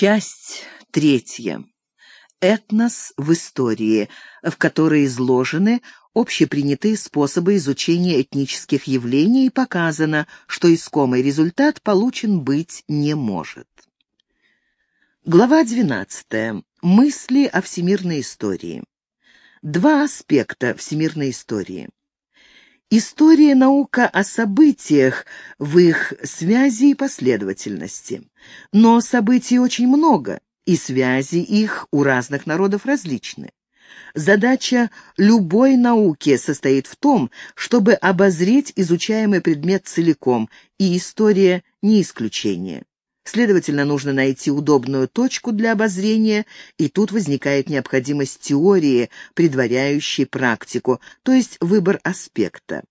Часть третья. Этнос в истории, в которой изложены общепринятые способы изучения этнических явлений и показано, что искомый результат получен быть не может. Глава 12. Мысли о всемирной истории. Два аспекта всемирной истории. История наука о событиях в их связи и последовательности. Но событий очень много, и связи их у разных народов различны. Задача любой науки состоит в том, чтобы обозреть изучаемый предмет целиком, и история не исключение. Следовательно, нужно найти удобную точку для обозрения, и тут возникает необходимость теории, предваряющей практику, то есть выбор аспекта.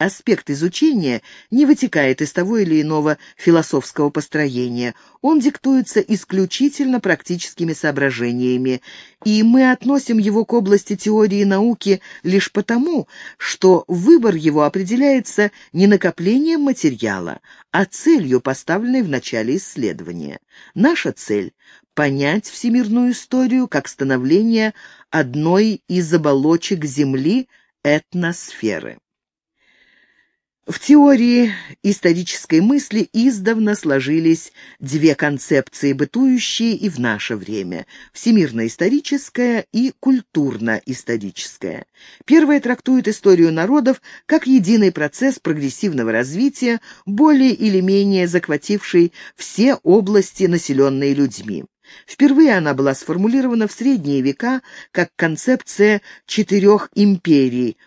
Аспект изучения не вытекает из того или иного философского построения. Он диктуется исключительно практическими соображениями, и мы относим его к области теории науки лишь потому, что выбор его определяется не накоплением материала, а целью, поставленной в начале исследования. Наша цель — понять всемирную историю как становление одной из оболочек Земли — этносферы. В теории исторической мысли издавна сложились две концепции, бытующие и в наше время – всемирно-историческая и культурно-историческая. Первая трактует историю народов как единый процесс прогрессивного развития, более или менее захвативший все области, населенные людьми. Впервые она была сформулирована в средние века как концепция четырех империй –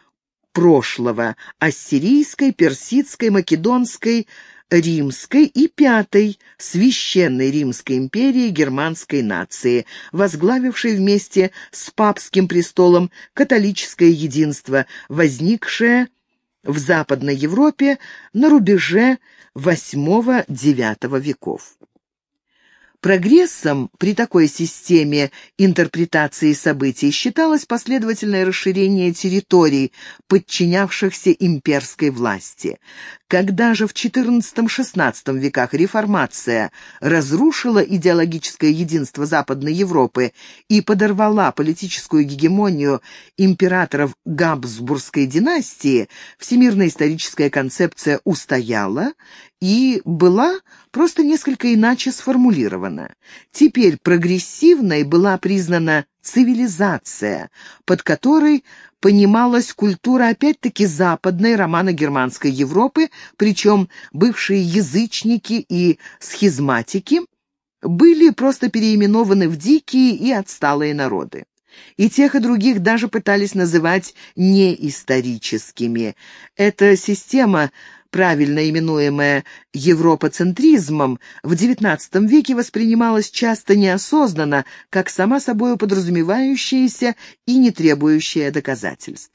прошлого – ассирийской, персидской, македонской, римской и пятой – священной Римской империи германской нации, возглавившей вместе с папским престолом католическое единство, возникшее в Западной Европе на рубеже VIII-IX веков. Прогрессом при такой системе интерпретации событий считалось последовательное расширение территорий, подчинявшихся имперской власти. Когда же в XIV-XVI веках реформация разрушила идеологическое единство Западной Европы и подорвала политическую гегемонию императоров Габсбургской династии, всемирная историческая концепция устояла и была просто несколько иначе сформулирована. Теперь прогрессивной была признана цивилизация, под которой понималась культура опять-таки западной романо-германской Европы, причем бывшие язычники и схизматики были просто переименованы в дикие и отсталые народы. И тех, и других даже пытались называть неисторическими. Эта система правильно именуемая европоцентризмом, в XIX веке воспринималась часто неосознанно, как сама собой подразумевающаяся и не требующая доказательств.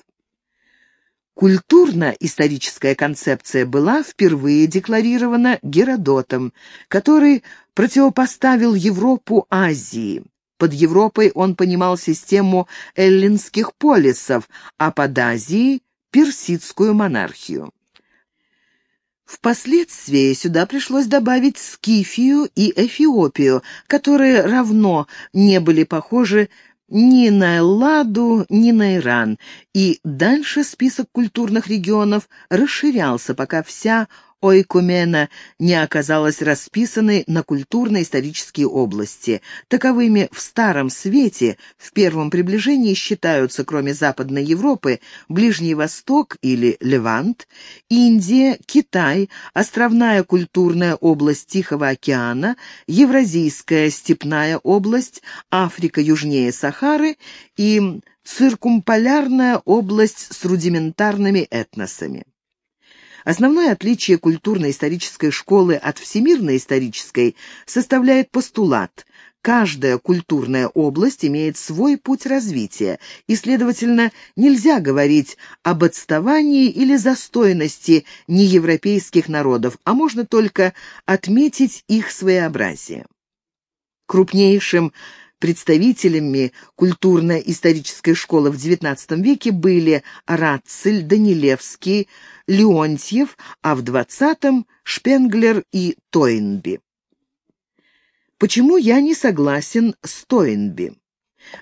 Культурно-историческая концепция была впервые декларирована Геродотом, который противопоставил Европу Азии. Под Европой он понимал систему эллинских полисов, а под Азией – персидскую монархию. Впоследствии сюда пришлось добавить Скифию и Эфиопию, которые равно не были похожи ни на Элладу, ни на Иран, и дальше список культурных регионов расширялся, пока вся Ойкумена не оказалась расписанной на культурно-исторические области. Таковыми в Старом Свете в первом приближении считаются, кроме Западной Европы, Ближний Восток или Левант, Индия, Китай, островная культурная область Тихого океана, Евразийская степная область, Африка южнее Сахары и циркумполярная область с рудиментарными этносами. Основное отличие культурно-исторической школы от всемирно-исторической составляет постулат Каждая культурная область имеет свой путь развития, и, следовательно, нельзя говорить об отставании или застойности неевропейских народов, а можно только отметить их своеобразие. Крупнейшим Представителями культурно-исторической школы в XIX веке были Рацель, Данилевский, Леонтьев, а в XX – Шпенглер и Тойнби. Почему я не согласен с Тойнби?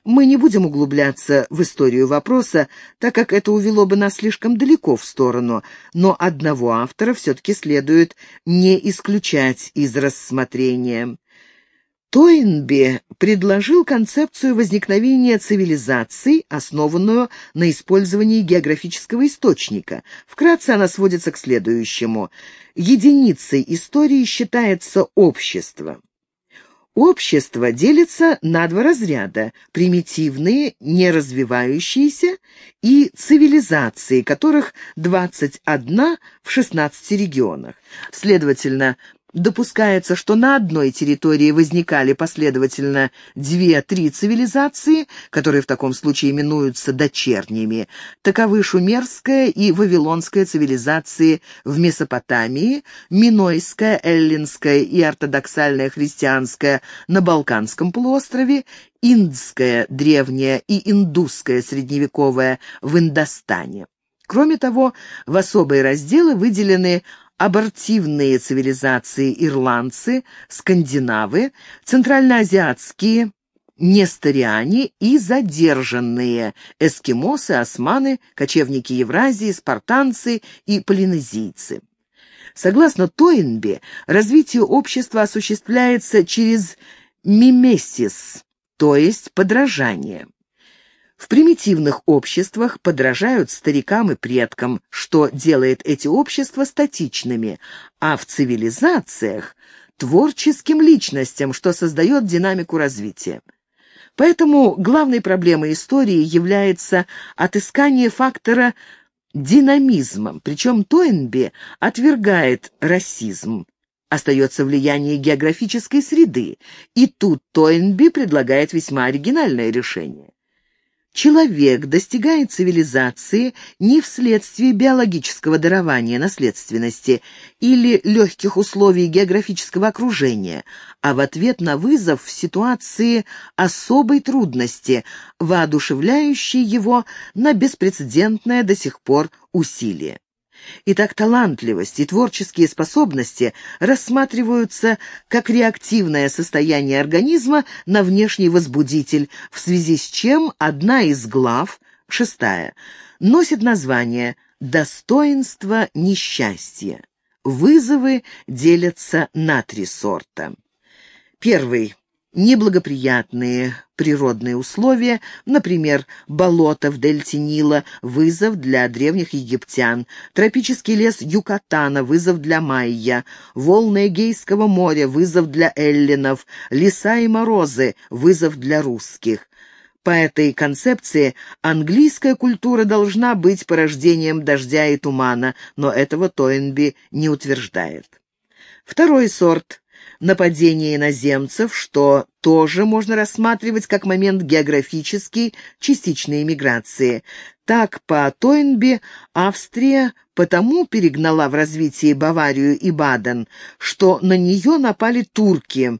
Мы не будем углубляться в историю вопроса, так как это увело бы нас слишком далеко в сторону, но одного автора все-таки следует не исключать из рассмотрения. Тойнби предложил концепцию возникновения цивилизаций, основанную на использовании географического источника. Вкратце она сводится к следующему. Единицей истории считается общество. Общество делится на два разряда – примитивные, неразвивающиеся и цивилизации, которых 21 в 16 регионах. Следовательно, Допускается, что на одной территории возникали последовательно две-три цивилизации, которые в таком случае именуются дочерними. Таковы шумерская и вавилонская цивилизации в Месопотамии, минойская, эллинская и ортодоксальная христианская на Балканском полуострове, индская, древняя и индусская средневековая в Индостане. Кроме того, в особые разделы выделены абортивные цивилизации ирландцы, скандинавы, центральноазиатские, несториане и задержанные эскимосы, османы, кочевники Евразии, спартанцы и полинезийцы. Согласно Тойнби, развитие общества осуществляется через мимесис, то есть подражание. В примитивных обществах подражают старикам и предкам, что делает эти общества статичными, а в цивилизациях – творческим личностям, что создает динамику развития. Поэтому главной проблемой истории является отыскание фактора динамизма, причем Тойнби отвергает расизм. Остается влияние географической среды, и тут Тойнби предлагает весьма оригинальное решение. Человек достигает цивилизации не вследствие биологического дарования наследственности или легких условий географического окружения, а в ответ на вызов в ситуации особой трудности, воодушевляющей его на беспрецедентное до сих пор усилие. Итак, талантливость и творческие способности рассматриваются как реактивное состояние организма на внешний возбудитель, в связи с чем одна из глав, шестая, носит название «Достоинство несчастья». Вызовы делятся на три сорта. Первый неблагоприятные природные условия, например, болото в дельте Нила – вызов для древних египтян, тропический лес Юкатана – вызов для майя, волны Эгейского моря – вызов для эллинов, леса и морозы – вызов для русских. По этой концепции английская культура должна быть порождением дождя и тумана, но этого Тойнби не утверждает. Второй сорт нападение иноземцев, что тоже можно рассматривать как момент географический частичной миграции. Так, по Тойнби Австрия потому перегнала в развитии Баварию и Баден, что на нее напали турки.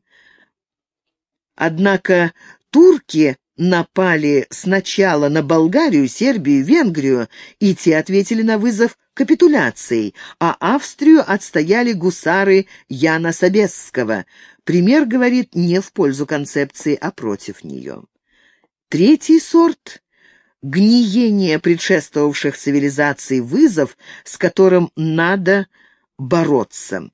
Однако турки напали сначала на Болгарию, Сербию, Венгрию, и те ответили на вызов капитуляцией, а Австрию отстояли гусары Яна Собесского. Пример говорит не в пользу концепции, а против нее. Третий сорт — гниение предшествовавших цивилизаций вызов, с которым надо бороться.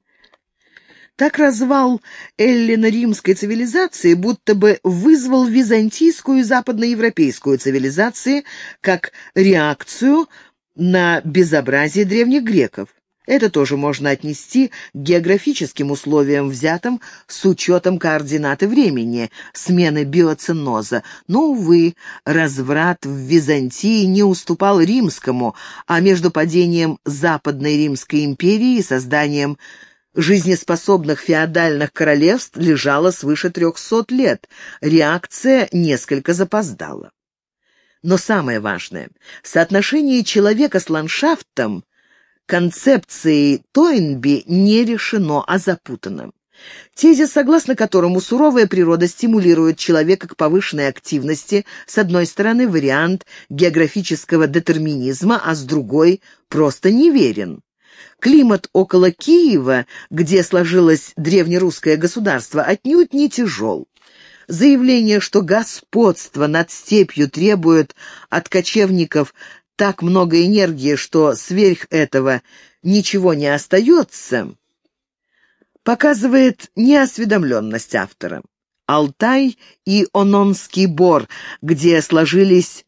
Так развал эллино-римской цивилизации будто бы вызвал византийскую и западноевропейскую цивилизации как реакцию на безобразие древних греков. Это тоже можно отнести к географическим условиям, взятым с учетом координаты времени, смены биоценоза. Но, увы, разврат в Византии не уступал римскому, а между падением Западной Римской империи и созданием жизнеспособных феодальных королевств лежало свыше трехсот лет. Реакция несколько запоздала. Но самое важное — соотношение человека с ландшафтом концепцией Тойнби не решено, а запутано. Тезис, согласно которому суровая природа стимулирует человека к повышенной активности, с одной стороны, вариант географического детерминизма, а с другой — просто неверен. Климат около Киева, где сложилось древнерусское государство, отнюдь не тяжел. Заявление, что господство над степью требует от кочевников так много энергии, что сверх этого ничего не остается, показывает неосведомленность автора. Алтай и Ононский бор, где сложились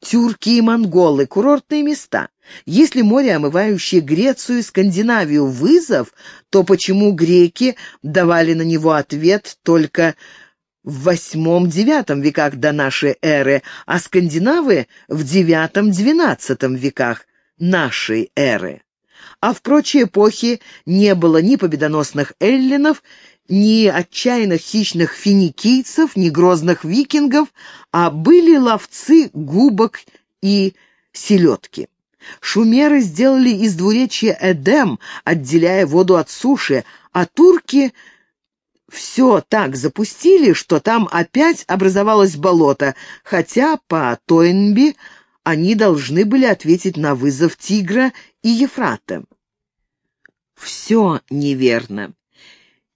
тюрки и монголы, курортные места. Если море, омывающее Грецию и Скандинавию, вызов, то почему греки давали на него ответ только в восьмом-девятом веках до нашей эры, а скандинавы в девятом-двенадцатом веках нашей эры? А в прочие эпохи не было ни победоносных эллинов, ни отчаянных хищных финикийцев, ни грозных викингов, а были ловцы губок и селедки. Шумеры сделали из двуречья Эдем, отделяя воду от суши, а турки все так запустили, что там опять образовалось болото, хотя по Тойнби они должны были ответить на вызов Тигра и Ефрата. Все неверно.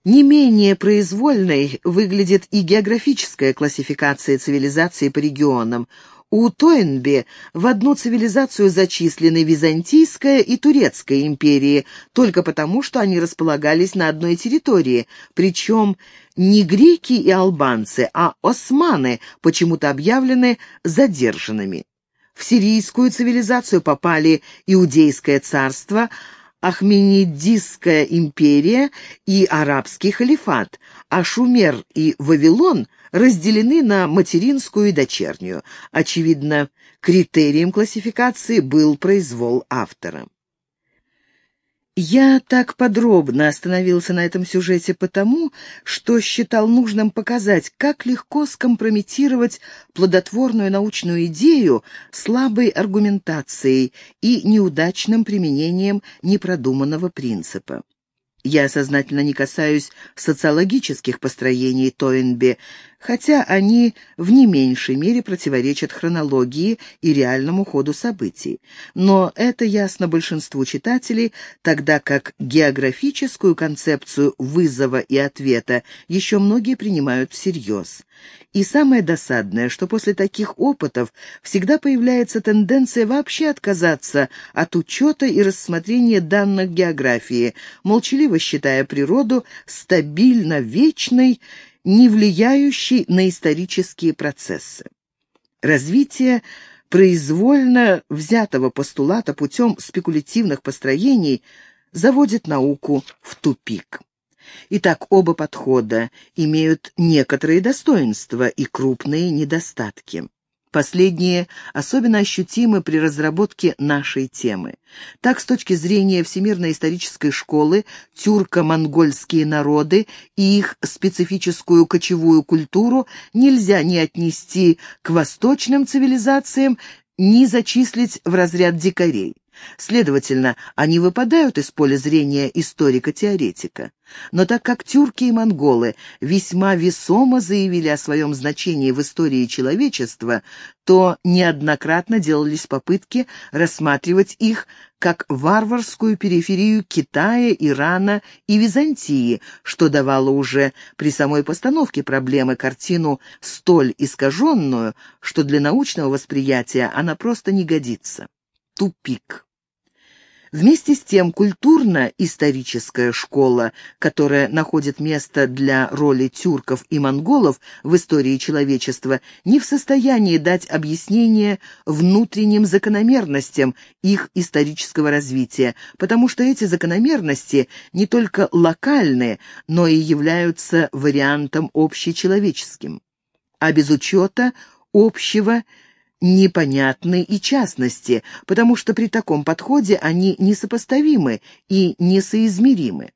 Не менее произвольной выглядит и географическая классификация цивилизации по регионам. У Тойнби в одну цивилизацию зачислены Византийская и Турецкая империи, только потому, что они располагались на одной территории, причем не греки и албанцы, а османы почему-то объявлены задержанными. В сирийскую цивилизацию попали Иудейское царство – Ахменидистская империя и арабский халифат, а Шумер и Вавилон разделены на материнскую и дочернюю. Очевидно, критерием классификации был произвол автора. Я так подробно остановился на этом сюжете потому, что считал нужным показать, как легко скомпрометировать плодотворную научную идею слабой аргументацией и неудачным применением непродуманного принципа. Я сознательно не касаюсь социологических построений Тойнби, хотя они в не меньшей мере противоречат хронологии и реальному ходу событий. Но это ясно большинству читателей, тогда как географическую концепцию вызова и ответа еще многие принимают всерьез. И самое досадное, что после таких опытов всегда появляется тенденция вообще отказаться от учета и рассмотрения данных географии, молчаливо считая природу стабильно вечной, не влияющей на исторические процессы. Развитие произвольно взятого постулата путем спекулятивных построений заводит науку в тупик. Итак, оба подхода имеют некоторые достоинства и крупные недостатки. Последние особенно ощутимы при разработке нашей темы. Так, с точки зрения Всемирной исторической школы, тюрко-монгольские народы и их специфическую кочевую культуру нельзя ни отнести к восточным цивилизациям, ни зачислить в разряд дикарей. Следовательно, они выпадают из поля зрения историка-теоретика. Но так как тюрки и монголы весьма весомо заявили о своем значении в истории человечества, то неоднократно делались попытки рассматривать их как варварскую периферию Китая, Ирана и Византии, что давало уже при самой постановке проблемы картину столь искаженную, что для научного восприятия она просто не годится. Тупик. Вместе с тем культурно-историческая школа, которая находит место для роли тюрков и монголов в истории человечества, не в состоянии дать объяснение внутренним закономерностям их исторического развития, потому что эти закономерности не только локальные, но и являются вариантом общечеловеческим. А без учета общего – непонятны и частности, потому что при таком подходе они несопоставимы и несоизмеримы.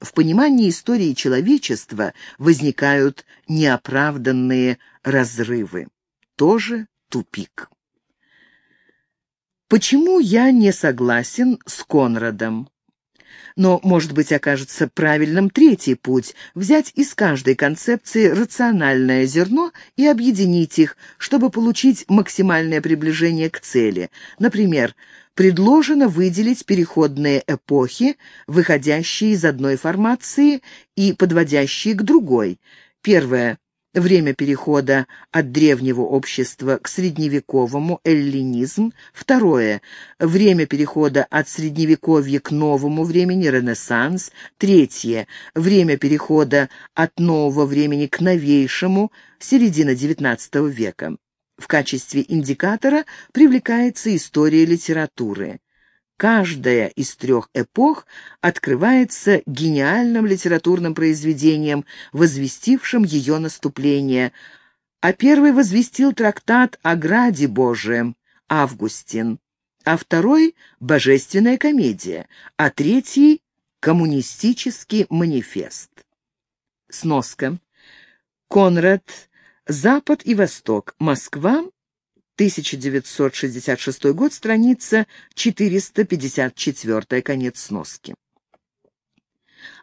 В понимании истории человечества возникают неоправданные разрывы. Тоже тупик. Почему я не согласен с Конрадом? Но, может быть, окажется правильным третий путь – взять из каждой концепции рациональное зерно и объединить их, чтобы получить максимальное приближение к цели. Например, предложено выделить переходные эпохи, выходящие из одной формации и подводящие к другой. Первое Время перехода от древнего общества к средневековому – эллинизм. Второе. Время перехода от средневековья к новому времени – ренессанс. Третье. Время перехода от нового времени к новейшему – середина XIX века. В качестве индикатора привлекается история литературы. Каждая из трех эпох открывается гениальным литературным произведением, возвестившим ее наступление, а первый возвестил трактат о Граде Божием, Августин, а второй — Божественная комедия, а третий — Коммунистический манифест. Сноска. Конрад. Запад и Восток. Москва. 1966 год, страница 454, конец сноски.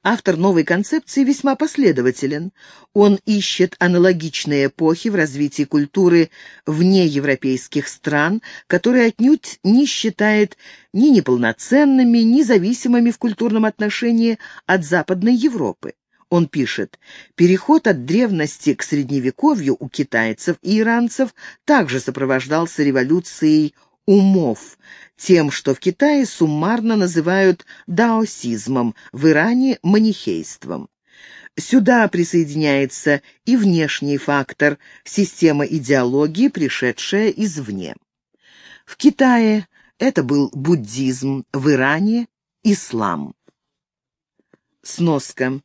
Автор новой концепции весьма последователен. Он ищет аналогичные эпохи в развитии культуры вне европейских стран, которые отнюдь не считает ни неполноценными, ни зависимыми в культурном отношении от Западной Европы. Он пишет, переход от древности к средневековью у китайцев и иранцев также сопровождался революцией умов, тем, что в Китае суммарно называют даосизмом, в Иране – манихейством. Сюда присоединяется и внешний фактор – система идеологии, пришедшая извне. В Китае это был буддизм, в Иране – ислам. Сноска.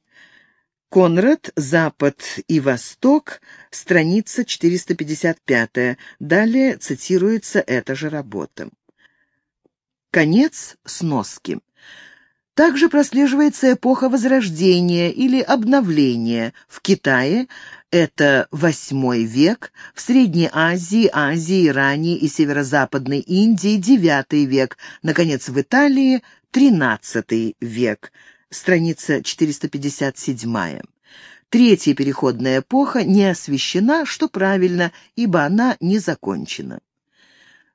Конрад, Запад и Восток, страница 455. Далее цитируется эта же работа. Конец сноски. Также прослеживается эпоха Возрождения или Обновления. В Китае это VIII век, в Средней Азии, Азии, Иране и Северо-Западной Индии IX век, наконец, в Италии XIII век страница 457. Третья переходная эпоха не освещена, что правильно, ибо она не закончена.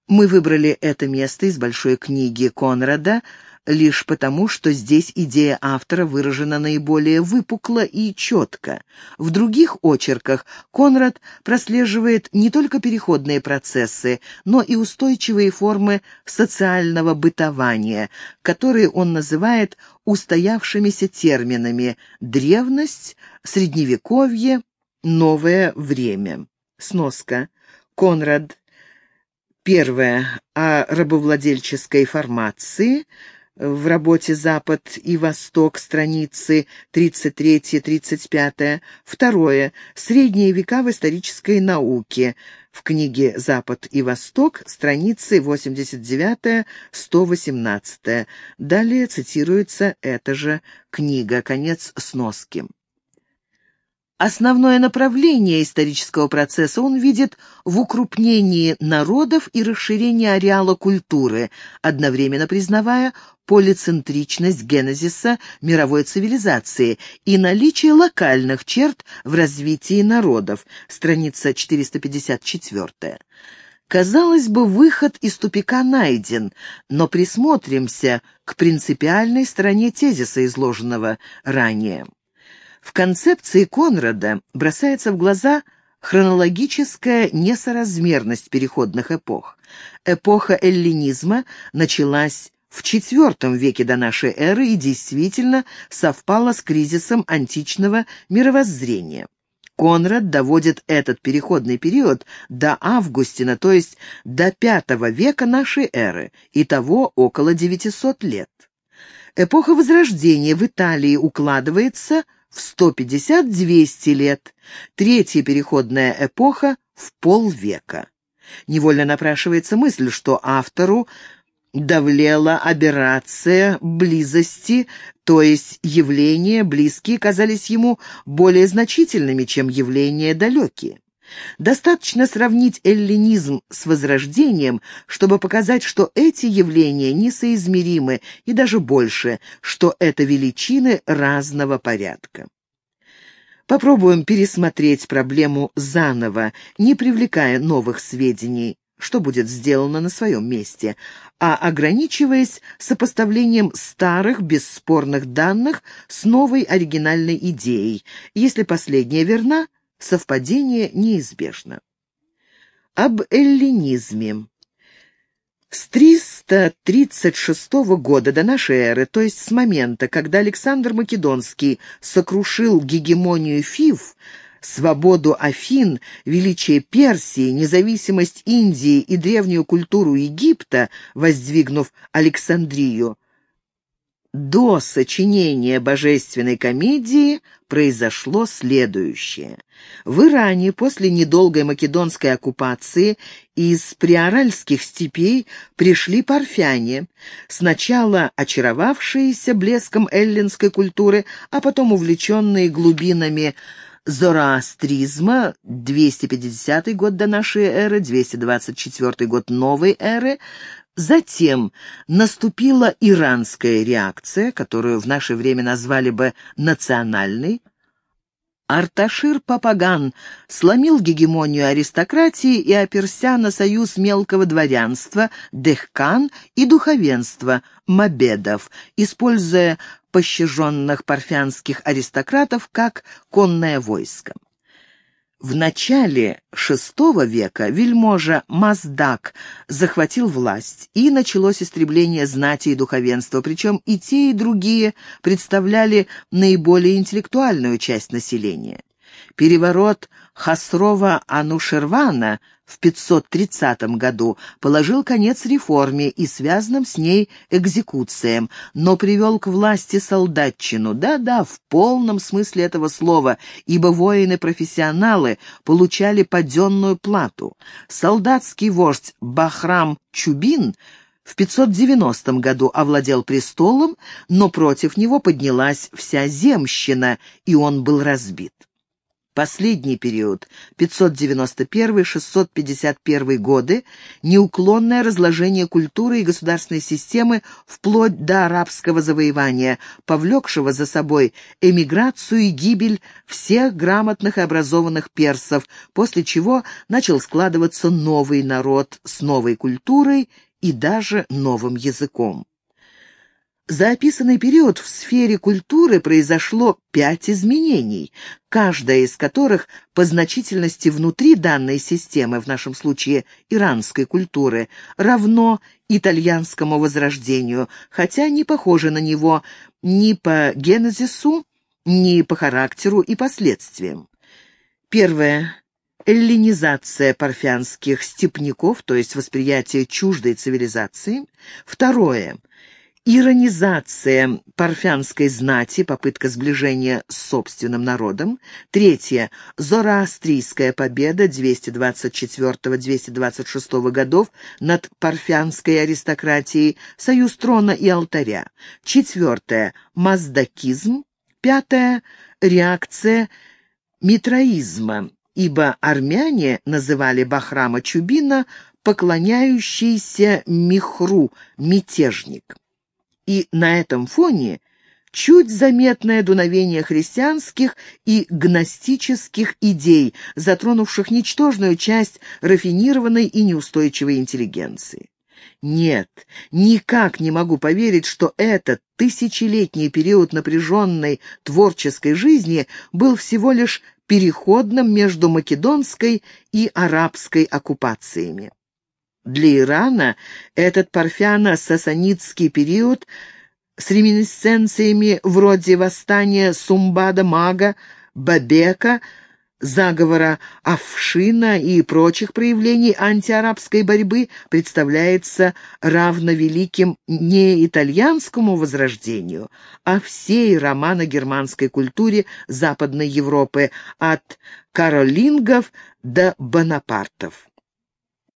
Мы выбрали это место из большой книги Конрада лишь потому, что здесь идея автора выражена наиболее выпукло и четко. В других очерках Конрад прослеживает не только переходные процессы, но и устойчивые формы социального бытования, которые он называет устоявшимися терминами «древность», «средневековье», «новое время». Сноска. Конрад. Первое. О рабовладельческой формации – в работе «Запад и Восток» страницы 33-35. Второе. Средние века в исторической науке. В книге «Запад и Восток» страницы 89-118. Далее цитируется эта же книга. Конец сноски. Основное направление исторического процесса он видит в укрупнении народов и расширении ареала культуры, одновременно признавая полицентричность генезиса мировой цивилизации и наличие локальных черт в развитии народов, страница 454. Казалось бы, выход из тупика найден, но присмотримся к принципиальной стороне тезиса, изложенного ранее. В концепции Конрада бросается в глаза хронологическая несоразмерность переходных эпох. Эпоха эллинизма началась в IV веке до нашей эры и действительно совпала с кризисом античного мировоззрения. Конрад доводит этот переходный период до Августина, то есть до V века нашей эры, и того около 900 лет. Эпоха Возрождения в Италии укладывается в 150-200 лет, третья переходная эпоха в полвека. Невольно напрашивается мысль, что автору давлела аберрация близости, то есть явления близкие казались ему более значительными, чем явления далекие. Достаточно сравнить эллинизм с Возрождением, чтобы показать, что эти явления несоизмеримы и даже больше, что это величины разного порядка. Попробуем пересмотреть проблему заново, не привлекая новых сведений. что будет сделано на своем месте, а ограничиваясь сопоставлением старых бесспорных данных с новой оригинальной идеей. Если последняя верна, совпадение неизбежно. Об эллинизме. С 336 года до нашей эры, то есть с момента, когда Александр Македонский сокрушил гегемонию Фив, свободу Афин, величие Персии, независимость Индии и древнюю культуру Египта, воздвигнув Александрию, до сочинения божественной комедии произошло следующее. В Иране после недолгой македонской оккупации из приоральских степей пришли парфяне, сначала очаровавшиеся блеском эллинской культуры, а потом увлеченные глубинами зороастризма, 250 год до нашей эры, 224 год новой эры, Затем наступила иранская реакция, которую в наше время назвали бы национальной. Арташир Папаган сломил гегемонию аристократии и оперся на союз мелкого дворянства, дехкан и духовенства, мабедов, используя пощаженных парфянских аристократов как конное войско. В начале VI века вельможа Маздак захватил власть, и началось истребление знати и духовенства, причем и те, и другие представляли наиболее интеллектуальную часть населения. Переворот Хасрова Анушервана в 530 году положил конец реформе и связанным с ней экзекуциям, но привел к власти солдатчину, да-да, в полном смысле этого слова, ибо воины-профессионалы получали паденную плату. Солдатский вождь Бахрам Чубин в 590 году овладел престолом, но против него поднялась вся земщина, и он был разбит. Последний период, 591-651 годы, неуклонное разложение культуры и государственной системы вплоть до арабского завоевания, повлекшего за собой эмиграцию и гибель всех грамотных и образованных персов, после чего начал складываться новый народ с новой культурой и даже новым языком. За описанный период в сфере культуры произошло пять изменений, каждая из которых по значительности внутри данной системы, в нашем случае иранской культуры, равно итальянскому возрождению, хотя не похоже на него ни по генезису, ни по характеру и последствиям. Первое эллинизация парфянских степняков, то есть восприятие чуждой цивилизации. Второе Иронизация парфянской знати, попытка сближения с собственным народом. Третье. Зороастрийская победа 224-226 годов над парфянской аристократией, союз трона и алтаря. Четвертое. Маздакизм. Пятое. Реакция митроизма, ибо армяне называли Бахрама Чубина поклоняющийся Михру, мятежник и на этом фоне чуть заметное дуновение христианских и гностических идей, затронувших ничтожную часть рафинированной и неустойчивой интеллигенции. Нет, никак не могу поверить, что этот тысячелетний период напряженной творческой жизни был всего лишь переходным между македонской и арабской оккупациями. Для Ирана этот парфяно-сасанидский период с реминисценциями вроде восстания Сумбада-Мага, Бабека, заговора Афшина и прочих проявлений антиарабской борьбы представляется равновеликим не итальянскому возрождению, а всей романо-германской культуре Западной Европы от каролингов до бонапартов.